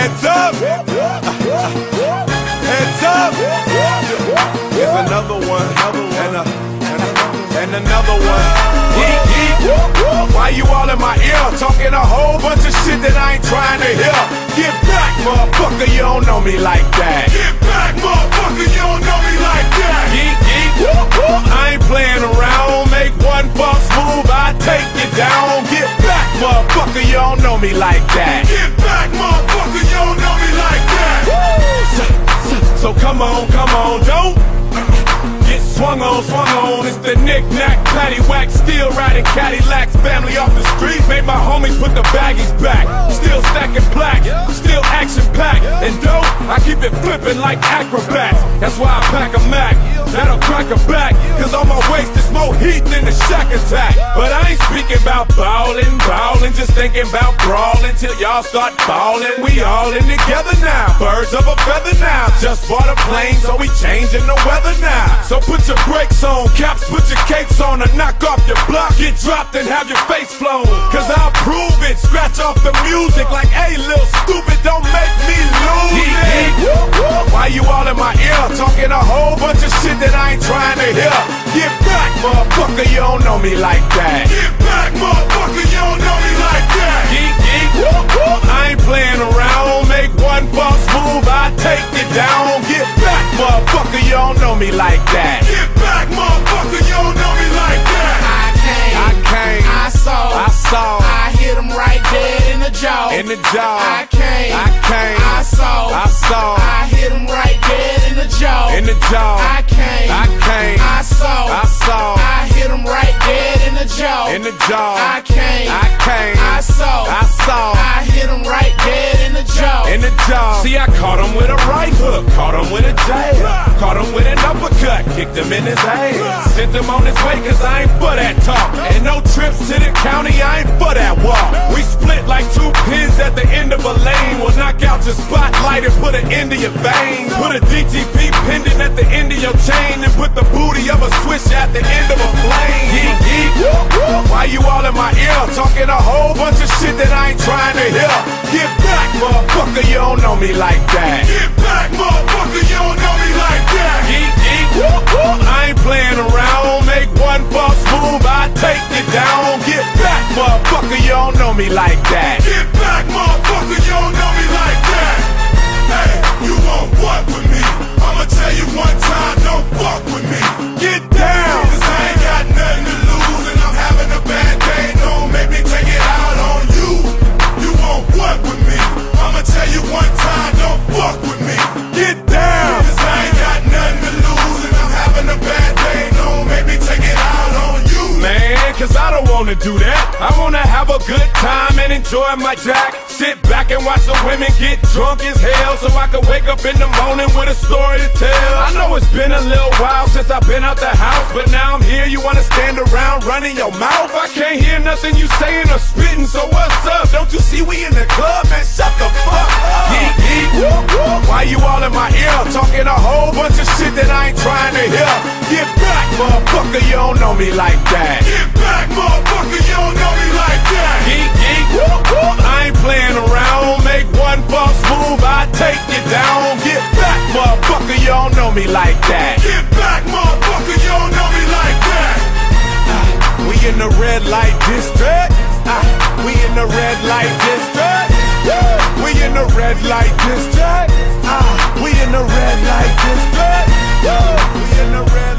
Heads up. Heads up. Here's another one. And, a, and, another one. Geek, geek. Why you all in my ear? Talking a whole bunch of shit that I ain't trying to hear. Get back, motherfucker. You don't know me like that. Get back, motherfucker. You don't know me like that. Geek, geek. I ain't playing around. Make one false move, I take you down. Get back, motherfucker. You don't know me like that. Get back, come on, come on, don't. Get swung on, swung on. It's the knick-knack, paddywhack, still riding Cadillacs. Family off the street, made my homies put the baggies back. Still stacking plaques, still action-packed. And dope, I keep it flipping like acrobats. That's why I pack a Mac. That'll crack a back. Cause on my waist is more heat than the Shaq attack. But I ain't speaking about ballin', ballin', just thinking about brawling till y'all start ballin'. We all in together now. Birds of a feather now. Just bought a plane, so we changing the weather now. So put your brakes on, caps, put your capes on, and knock off your block. Get dropped and have your face flown. Cause I'll prove it. Scratch off the music like, hey, little stupid, my ear? Talking a whole bunch of shit that I ain't trying to hear. Get back, motherfucker, you don't know me like that. Get back, motherfucker, you don't know me like that. Geek, geek, I ain't playing around. Make one false move, I take you down. Get back, motherfucker, you don't know me like that. Get the jaw. in the jaw. I came, I came, I saw, I saw, I hit him right dead in the jaw. in the jaw. I came, I came, I saw, I saw, I hit him right dead in the jaw. in the jaw. I came, I came, I saw, I saw, in the jaw. See, I caught him with a right hook, caught him with a jab, caught him with an uppercut, kicked him in his ass, sent him on his way cause I ain't for that talk. And no trips to the county, I ain't for that walk. We split like two pins at the end of a lane. We'll knock out your spotlight and put an end to your veins. Put a DTP pendant at the end of your chain and put the booty of a switch at the end of a plane. Geek, geek. Why you all in my? Talking a whole bunch of shit that I ain't trying to hear. Get back, motherfucker, you don't know me like that. Get back, motherfucker, you don't know me like that. Geek, geek. I ain't playing around. Make one false move, I take you down. Get back, motherfucker, you don't know me like that. Get back, wanna do that. I wanna have a good time and enjoy my jack. Sit back and watch the women get drunk as hell so I can wake up in the morning with a story to tell. I know it's been a little while since I've been out the house, but now I'm here. You wanna stand around running your mouth? I can't hear nothing you saying or spitting, so what's up? Don't you see we in the club, man? Shut the fuck up. Geek. Why you all in my ear? Talking a whole bunch of shit that I ain't trying to hear. Get back, motherfucker, you don't know me like that. That. Get back, motherfucker, you don't know me like that. Ah, we in the red light district. Ah, we in the red light district. Woo! We in the red light district. Ah, we in the red light district. Woo! We in the red